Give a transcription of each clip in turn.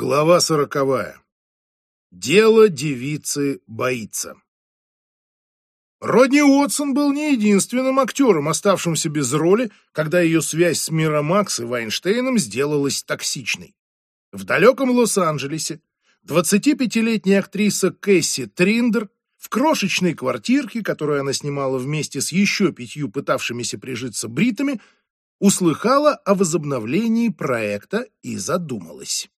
Глава сороковая. Дело девицы боится. Родни Уотсон был не единственным актером, оставшимся без роли, когда ее связь с Миромакс и Вайнштейном сделалась токсичной. В далеком Лос-Анджелесе 25-летняя актриса Кэсси Триндер в крошечной квартирке, которую она снимала вместе с еще пятью пытавшимися прижиться бритами, услыхала о возобновлении проекта и задумалась.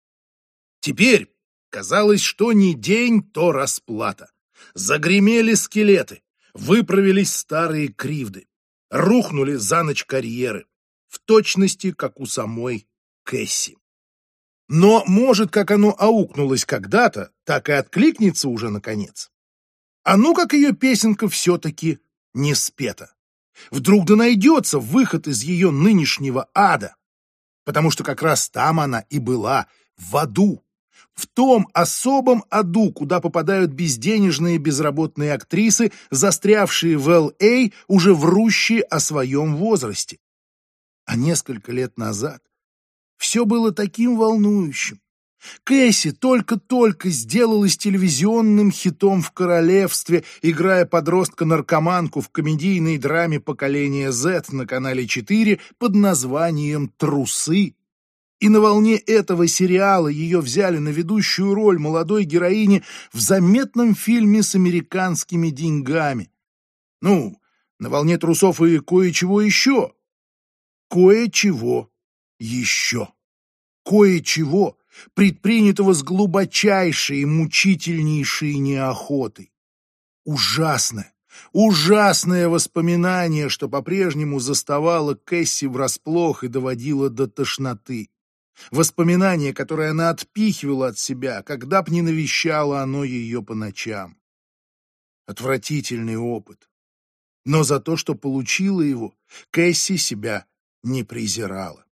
Теперь казалось, что не день, то расплата. Загремели скелеты, выправились старые кривды, рухнули за ночь карьеры, в точности, как у самой Кэсси. Но, может, как оно аукнулось когда-то, так и откликнется уже наконец. А ну, как ее песенка все-таки не спета. Вдруг да найдется выход из ее нынешнего ада. Потому что как раз там она и была, в аду, в том особом аду, куда попадают безденежные безработные актрисы, застрявшие в Л.А., уже врущие о своем возрасте. А несколько лет назад все было таким волнующим. Кэсси только-только сделалась телевизионным хитом в королевстве, играя подростка-наркоманку в комедийной драме поколения Z на канале 4 под названием «Трусы». И на волне этого сериала ее взяли на ведущую роль молодой героини в заметном фильме с американскими деньгами. Ну, на волне трусов и кое-чего еще. Кое-чего еще. Кое-чего, предпринятого с глубочайшей мучительнейшей неохотой. Ужасное, ужасное воспоминание, что по-прежнему заставало Кэсси врасплох и доводило до тошноты. Воспоминание, которое она отпихивала от себя, когда б не навещало оно ее по ночам. Отвратительный опыт. Но за то, что получила его, Кэсси себя не презирала.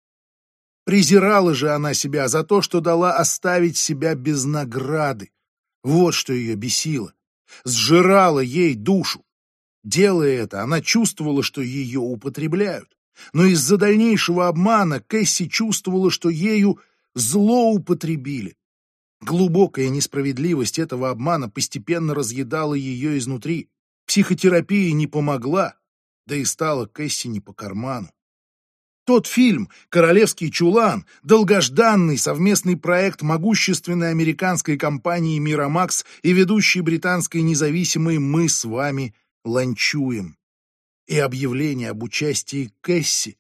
Презирала же она себя за то, что дала оставить себя без награды. Вот что ее бесило. Сжирала ей душу. Делая это, она чувствовала, что ее употребляют. Но из-за дальнейшего обмана Кэсси чувствовала, что ею злоупотребили. Глубокая несправедливость этого обмана постепенно разъедала ее изнутри. Психотерапия не помогла, да и стала Кэсси не по карману. Тот фильм «Королевский чулан» — долгожданный совместный проект могущественной американской компании «Миромакс» и ведущей британской независимой «Мы с вами ланчуем» и объявление об участии Кэсси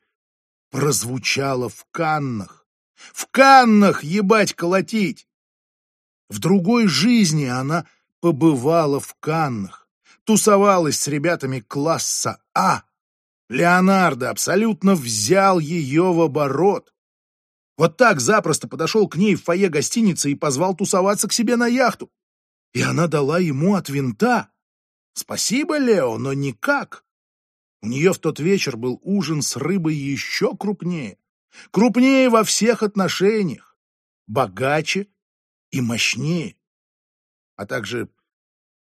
прозвучало в Каннах. В Каннах, ебать, колотить! В другой жизни она побывала в Каннах, тусовалась с ребятами класса А. Леонардо абсолютно взял ее в оборот. Вот так запросто подошел к ней в фойе гостиницы и позвал тусоваться к себе на яхту. И она дала ему от винта. Спасибо, Лео, но никак. У нее в тот вечер был ужин с рыбой еще крупнее. Крупнее во всех отношениях. Богаче и мощнее. А также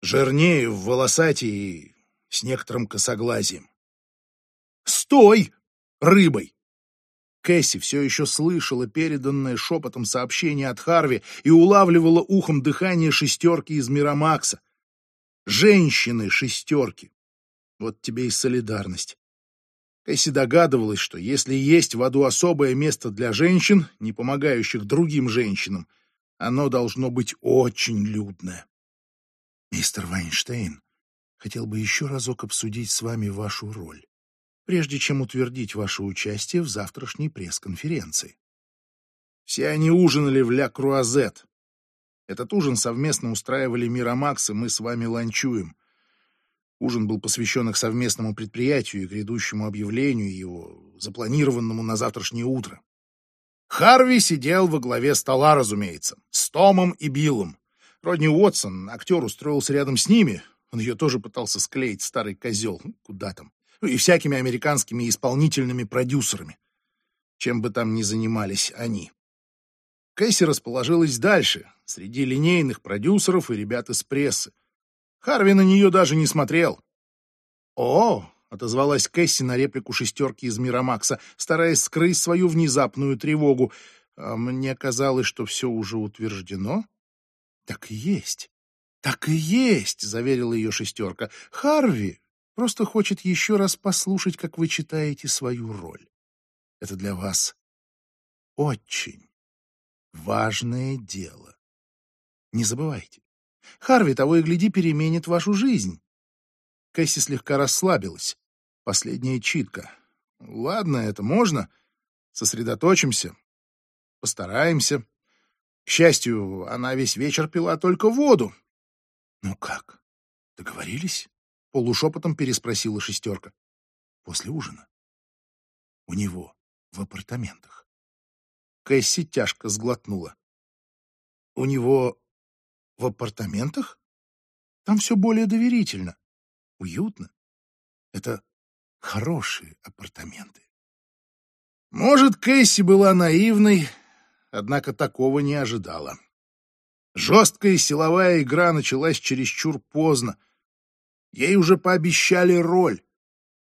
жирнее в волосате и с некоторым косоглазием. «Стой! Рыбой!» Кэсси все еще слышала переданное шепотом сообщение от Харви и улавливала ухом дыхание шестерки из Миромакса. Женщины шестерки. Вот тебе и солидарность. Кэсси догадывалась, что если есть в аду особое место для женщин, не помогающих другим женщинам, оно должно быть очень людное. Мистер Вайнштейн хотел бы еще разок обсудить с вами вашу роль, прежде чем утвердить ваше участие в завтрашней пресс-конференции. Все они ужинали в Ля Круазет. Этот ужин совместно устраивали Миромакс, и мы с вами ланчуем. Ужин был посвящен их совместному предприятию и грядущему объявлению его, запланированному на завтрашнее утро. Харви сидел во главе стола, разумеется, с Томом и Биллом. Родни Уотсон, актер, устроился рядом с ними. Он ее тоже пытался склеить, старый козел. Куда там? Ну и всякими американскими исполнительными продюсерами. Чем бы там ни занимались они. Кэсси расположилась дальше, среди линейных продюсеров и ребят из прессы. Харви на нее даже не смотрел. «О!» — отозвалась Кэсси на реплику шестерки из Миромакса, стараясь скрыть свою внезапную тревогу. А мне казалось, что все уже утверждено. Так и есть. Так и есть, заверила ее шестерка. Харви просто хочет еще раз послушать, как вы читаете свою роль. Это для вас очень важное дело. Не забывайте. Харви того и гляди переменит вашу жизнь. Кэсси слегка расслабилась. Последняя читка. Ладно, это можно. Сосредоточимся. Постараемся. К счастью, она весь вечер пила только воду. Ну как, договорились? Полушепотом переспросила шестерка. После ужина. У него в апартаментах. Кэсси тяжко сглотнула. У него в апартаментах? Там все более доверительно, уютно. Это хорошие апартаменты. Может, Кэсси была наивной, однако такого не ожидала. Жесткая силовая игра началась чересчур поздно. Ей уже пообещали роль.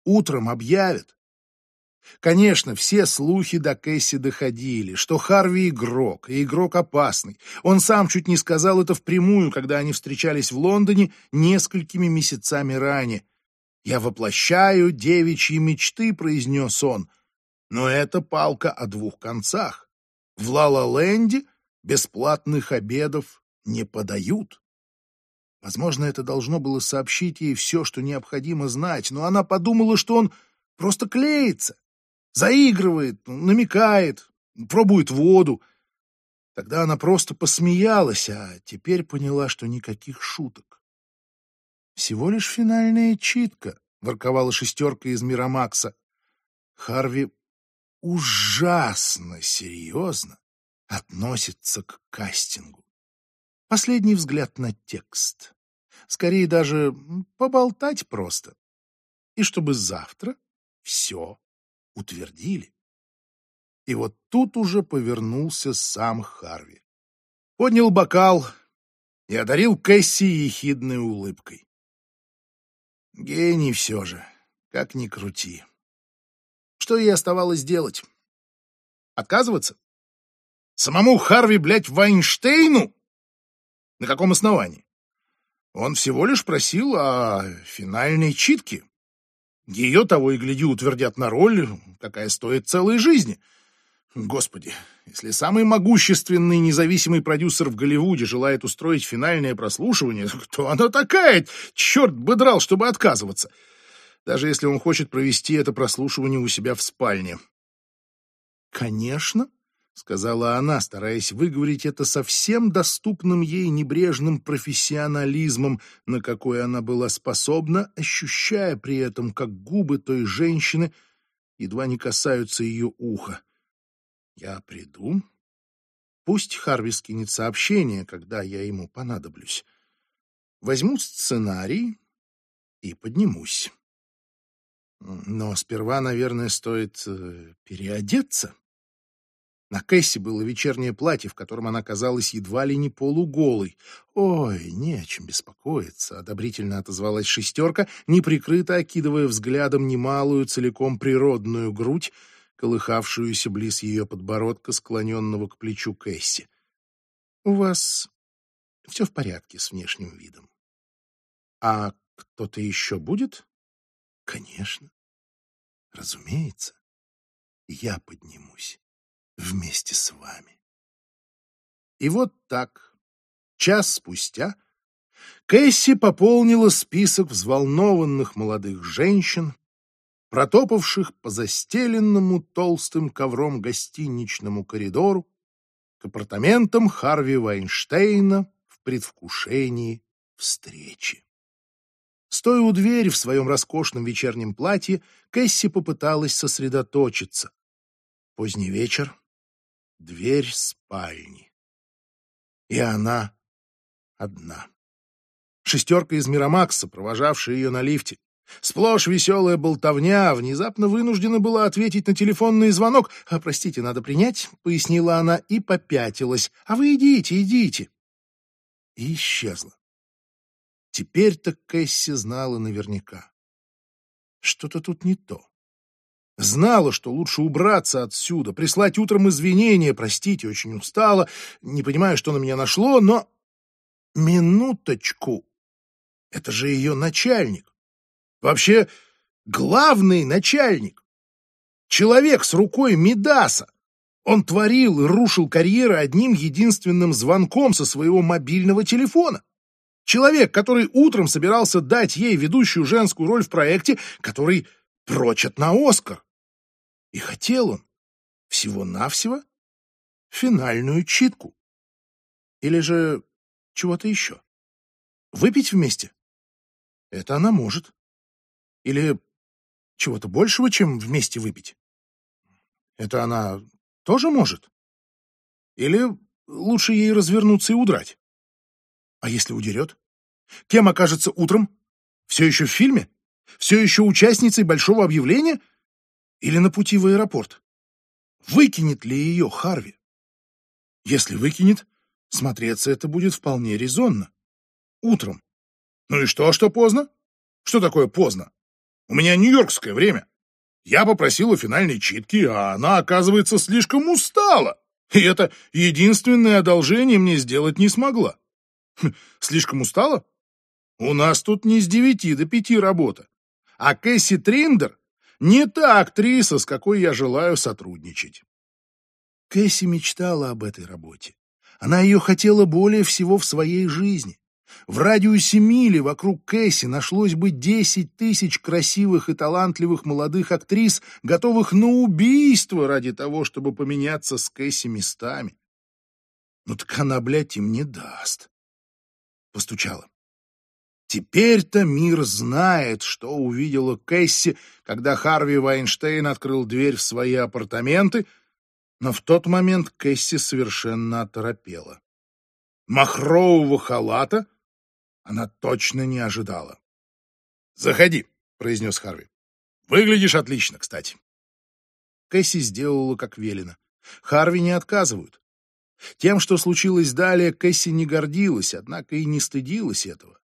Утром объявят. Конечно, все слухи до Кэсси доходили, что Харви игрок, и игрок опасный. Он сам чуть не сказал это впрямую, когда они встречались в Лондоне несколькими месяцами ранее. «Я воплощаю девичьи мечты», — произнес он. Но это палка о двух концах. В Ла-Ла-Ленде бесплатных обедов не подают. Возможно, это должно было сообщить ей все, что необходимо знать, но она подумала, что он просто клеится, заигрывает, намекает, пробует воду. Тогда она просто посмеялась, а теперь поняла, что никаких шуток. «Всего лишь финальная читка», — ворковала шестерка из Мирамакса. Харви ужасно серьезно относится к кастингу. Последний взгляд на текст. Скорее даже поболтать просто. И чтобы завтра все утвердили. И вот тут уже повернулся сам Харви. Поднял бокал и одарил Кэсси ехидной улыбкой. Гений все же, как ни крути. Что ей оставалось делать? Отказываться? Самому Харви, блядь, Вайнштейну? На каком основании? Он всего лишь просил о финальной читке. Ее того и гляди утвердят на роль, какая стоит целой жизни. Господи, если самый могущественный независимый продюсер в Голливуде желает устроить финальное прослушивание, кто она такая? Черт бы драл, чтобы отказываться. — даже если он хочет провести это прослушивание у себя в спальне. «Конечно», — сказала она, стараясь выговорить это совсем доступным ей небрежным профессионализмом, на какой она была способна, ощущая при этом, как губы той женщины едва не касаются ее уха. «Я приду. Пусть Харви скинет сообщение, когда я ему понадоблюсь. Возьму сценарий и поднимусь». Но сперва, наверное, стоит э, переодеться. На Кэсси было вечернее платье, в котором она казалась едва ли не полуголой. «Ой, не о чем беспокоиться», — одобрительно отозвалась шестерка, неприкрыто окидывая взглядом немалую, целиком природную грудь, колыхавшуюся близ ее подбородка, склоненного к плечу Кэсси. «У вас все в порядке с внешним видом. А кто-то еще будет?» Конечно. Разумеется, я поднимусь вместе с вами. И вот так, час спустя, Кэсси пополнила список взволнованных молодых женщин, протопавших по застеленному толстым ковром гостиничному коридору к апартаментам Харви Вайнштейна в предвкушении встречи. Стоя у двери в своем роскошном вечернем платье, Кэсси попыталась сосредоточиться. Поздний вечер, дверь спальни. И она одна. Шестерка из Мирамакса, провожавшая ее на лифте. Сплошь веселая болтовня, внезапно вынуждена была ответить на телефонный звонок. «А, простите, надо принять», — пояснила она и попятилась. «А вы идите, идите». И исчезла. Теперь-то Кэсси знала наверняка. Что-то тут не то. Знала, что лучше убраться отсюда, прислать утром извинения, простите, очень устала, не понимаю, что на меня нашло, но... Минуточку. Это же ее начальник. Вообще, главный начальник. Человек с рукой Медаса. Он творил и рушил карьеры одним единственным звонком со своего мобильного телефона. Человек, который утром собирался дать ей ведущую женскую роль в проекте, который прочат на Оскар. И хотел он всего-навсего финальную читку. Или же чего-то еще. Выпить вместе? Это она может. Или чего-то большего, чем вместе выпить? Это она тоже может? Или лучше ей развернуться и удрать? А если удерет? Кем окажется утром? Все еще в фильме? Все еще участницей большого объявления? Или на пути в аэропорт? Выкинет ли ее Харви? Если выкинет, смотреться это будет вполне резонно. Утром. Ну и что, что поздно? Что такое поздно? У меня нью-йоркское время. Я попросил у финальной читки, а она, оказывается, слишком устала. И это единственное одолжение мне сделать не смогла. Хм, слишком устала? У нас тут не с девяти до пяти работа. А Кэсси Триндер не та актриса, с какой я желаю сотрудничать. Кэсси мечтала об этой работе. Она ее хотела более всего в своей жизни. В радиусе мили вокруг Кэсси нашлось бы десять тысяч красивых и талантливых молодых актрис, готовых на убийство ради того, чтобы поменяться с Кэсси местами. Ну так она, блядь, им не даст. Постучала. Теперь-то мир знает, что увидела Кэсси, когда Харви Вайнштейн открыл дверь в свои апартаменты, но в тот момент Кэсси совершенно оторопела. Махрового халата она точно не ожидала. «Заходи», — произнес Харви. «Выглядишь отлично, кстати». Кэсси сделала, как велено. Харви не отказывают. Тем, что случилось далее, Кэсси не гордилась, однако и не стыдилась этого.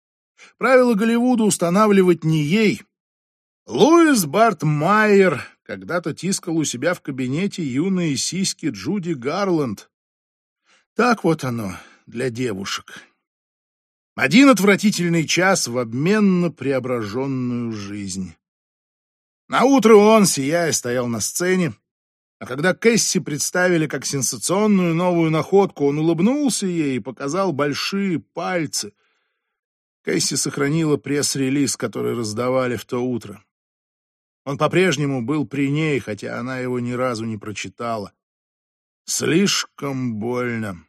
Правила Голливуда устанавливать не ей. Луис Барт Майер когда-то тискал у себя в кабинете юные сиськи Джуди Гарланд. Так вот оно для девушек. Один отвратительный час в обмен на преображенную жизнь. Наутро он, сияя, стоял на сцене, а когда Кэсси представили как сенсационную новую находку, он улыбнулся ей и показал большие пальцы — Кэсси сохранила пресс-релиз, который раздавали в то утро. Он по-прежнему был при ней, хотя она его ни разу не прочитала. Слишком больно.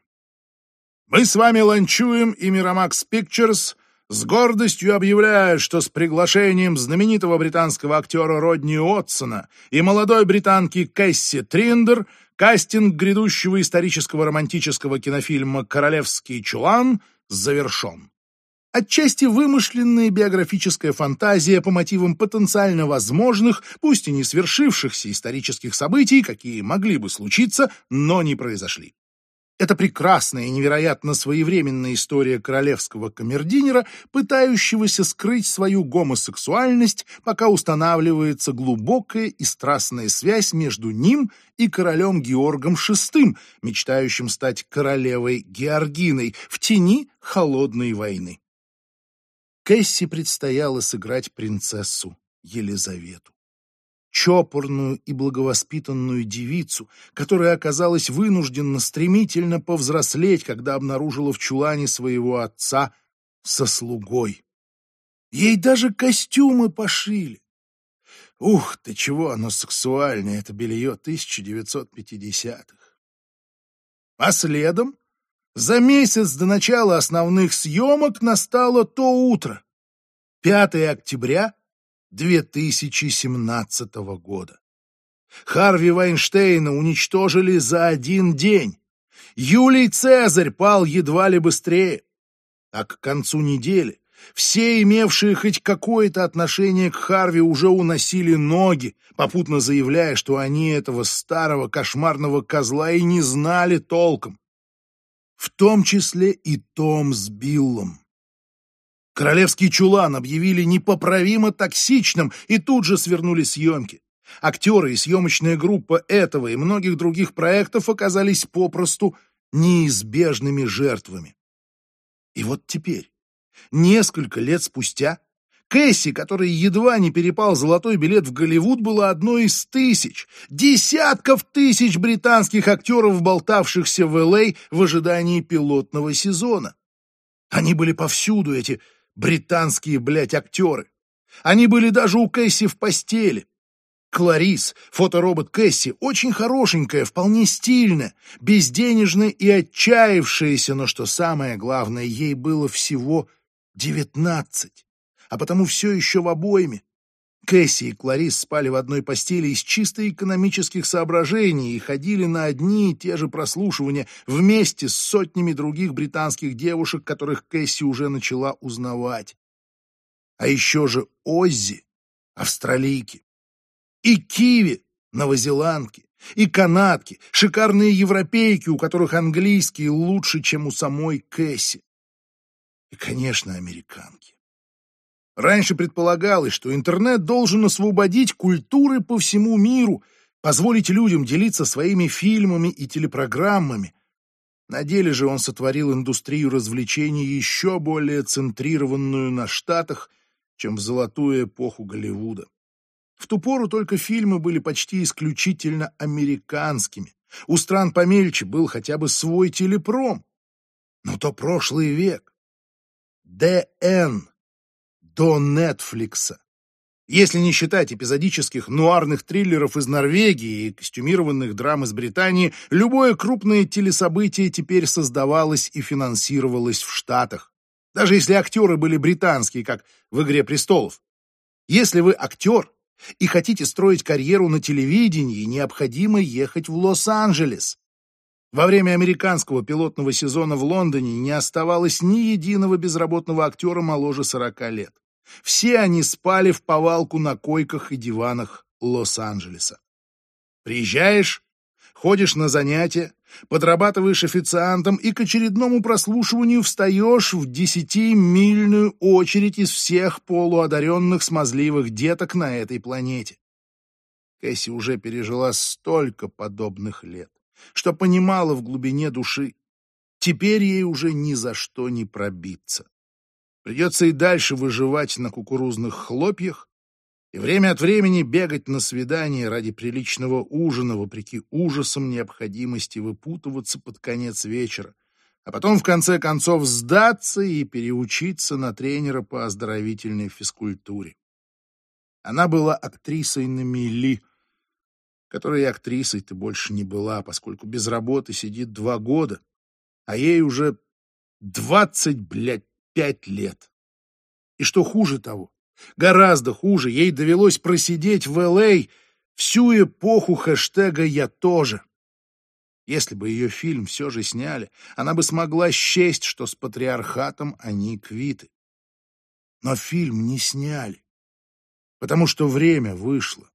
Мы с вами ланчуем, и Miramax Pictures с гордостью объявляет, что с приглашением знаменитого британского актера Родни Отсона и молодой британки Кэсси Триндер кастинг грядущего исторического романтического кинофильма «Королевский чулан» завершен отчасти вымышленная биографическая фантазия по мотивам потенциально возможных, пусть и не свершившихся исторических событий, какие могли бы случиться, но не произошли. Это прекрасная и невероятно своевременная история королевского камердинера, пытающегося скрыть свою гомосексуальность, пока устанавливается глубокая и страстная связь между ним и королем Георгом VI, мечтающим стать королевой Георгиной в тени холодной войны. Кэсси предстояло сыграть принцессу Елизавету. Чопорную и благовоспитанную девицу, которая оказалась вынуждена стремительно повзрослеть, когда обнаружила в чулане своего отца со слугой. Ей даже костюмы пошили. Ух ты, чего оно сексуальное, это белье 1950-х. А следом за месяц до начала основных съемок настало то утро, 5 октября 2017 года. Харви Вайнштейна уничтожили за один день. Юлий Цезарь пал едва ли быстрее. А к концу недели все, имевшие хоть какое-то отношение к Харви, уже уносили ноги, попутно заявляя, что они этого старого кошмарного козла и не знали толком в том числе и Том с Биллом. Королевский чулан объявили непоправимо токсичным и тут же свернули съемки. Актеры и съемочная группа этого и многих других проектов оказались попросту неизбежными жертвами. И вот теперь, несколько лет спустя, Кэсси, который едва не перепал золотой билет в Голливуд, была одной из тысяч, десятков тысяч британских актеров, болтавшихся в Л.А. в ожидании пилотного сезона. Они были повсюду, эти британские, блядь, актеры. Они были даже у Кэсси в постели. Кларис, фоторобот Кэсси, очень хорошенькая, вполне стильная, безденежная и отчаявшаяся, но что самое главное, ей было всего девятнадцать, а потому все еще в обойме. Кэсси и Кларис спали в одной постели из чисто экономических соображений и ходили на одни и те же прослушивания вместе с сотнями других британских девушек, которых Кэсси уже начала узнавать. А еще же Оззи, австралийки, и киви, новозеландки, и канадки, шикарные европейки, у которых английский лучше, чем у самой Кэсси. И, конечно, американки. Раньше предполагалось, что интернет должен освободить культуры по всему миру, позволить людям делиться своими фильмами и телепрограммами. На деле же он сотворил индустрию развлечений еще более центрированную на Штатах, чем в золотую эпоху Голливуда. В ту пору только фильмы были почти исключительно американскими. У стран помельче был хотя бы свой телепром. Но то прошлый век. ДН. До Нетфликса. Если не считать эпизодических нуарных триллеров из Норвегии и костюмированных драм из Британии, любое крупное телесобытие теперь создавалось и финансировалось в Штатах. Даже если актеры были британские, как в «Игре престолов». Если вы актер, и хотите строить карьеру на телевидении, необходимо ехать в Лос-Анджелес. Во время американского пилотного сезона в Лондоне не оставалось ни единого безработного актера моложе 40 лет. Все они спали в повалку на койках и диванах Лос-Анджелеса. Приезжаешь, ходишь на занятия, подрабатываешь официантом и к очередному прослушиванию встаешь в десятимильную очередь из всех полуодаренных смазливых деток на этой планете. Кэсси уже пережила столько подобных лет, что понимала в глубине души, теперь ей уже ни за что не пробиться. Придется и дальше выживать на кукурузных хлопьях, и время от времени бегать на свидание ради приличного ужина, вопреки ужасам необходимости выпутываться под конец вечера, а потом в конце концов сдаться и переучиться на тренера по оздоровительной физкультуре. Она была актрисой на мели, которой актрисой-то больше не была, поскольку без работы сидит два года, а ей уже двадцать, блядь, пять лет. И что хуже того, Гораздо хуже, ей довелось просидеть в Л.А. всю эпоху хэштега «Я тоже». Если бы ее фильм все же сняли, она бы смогла счесть, что с патриархатом они квиты. Но фильм не сняли, потому что время вышло.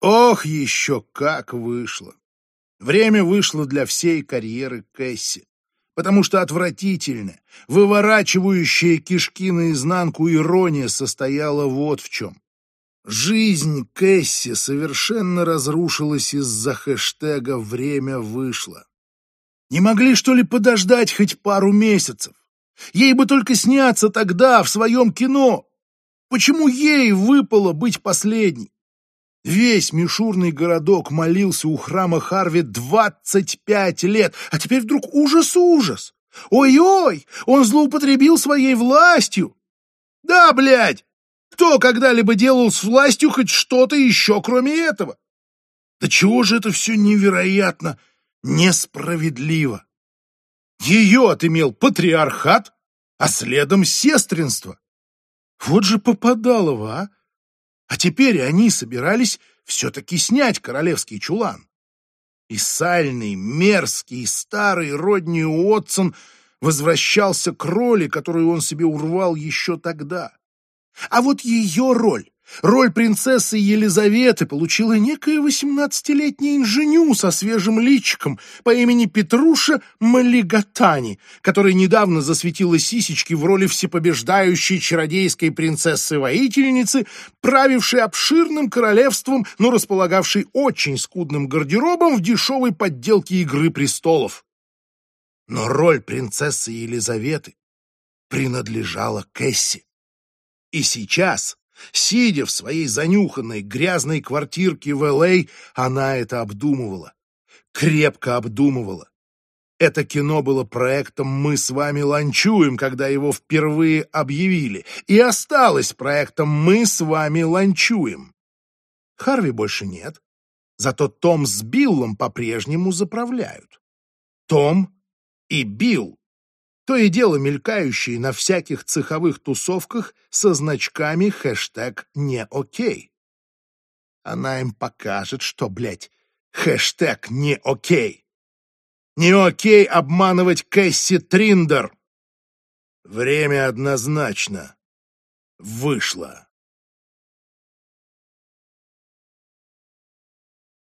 Ох, еще как вышло! Время вышло для всей карьеры Кэсси потому что отвратительная, выворачивающая кишки наизнанку ирония состояла вот в чем. Жизнь Кэсси совершенно разрушилась из-за хэштега «Время вышло». Не могли, что ли, подождать хоть пару месяцев? Ей бы только сняться тогда, в своем кино. Почему ей выпало быть последней? Весь мишурный городок молился у храма Харви двадцать пять лет, а теперь вдруг ужас-ужас. Ой-ой, он злоупотребил своей властью. Да, блядь, кто когда-либо делал с властью хоть что-то еще, кроме этого? Да чего же это все невероятно несправедливо? Ее отымел патриархат, а следом сестринство. Вот же попадалово, а! А теперь они собирались все-таки снять королевский чулан. И сальный, мерзкий, старый Родни Уотсон возвращался к роли, которую он себе урвал еще тогда. А вот ее роль Роль принцессы Елизаветы получила некая восемнадцатилетняя инженю со свежим личиком по имени Петруша Малигатани, которая недавно засветила сисечки в роли всепобеждающей чародейской принцессы-воительницы, правившей обширным королевством, но располагавшей очень скудным гардеробом в дешевой подделке «Игры престолов». Но роль принцессы Елизаветы принадлежала Кэсси. И сейчас Сидя в своей занюханной грязной квартирке в Л.А., она это обдумывала. Крепко обдумывала. Это кино было проектом «Мы с вами ланчуем», когда его впервые объявили, и осталось проектом «Мы с вами ланчуем». Харви больше нет, зато Том с Биллом по-прежнему заправляют. Том и Билл то и дело мелькающие на всяких цеховых тусовках со значками хэштег «не окей». Она им покажет, что, блядь, хэштег «не окей». Не окей обманывать Кэсси Триндер. Время однозначно вышло.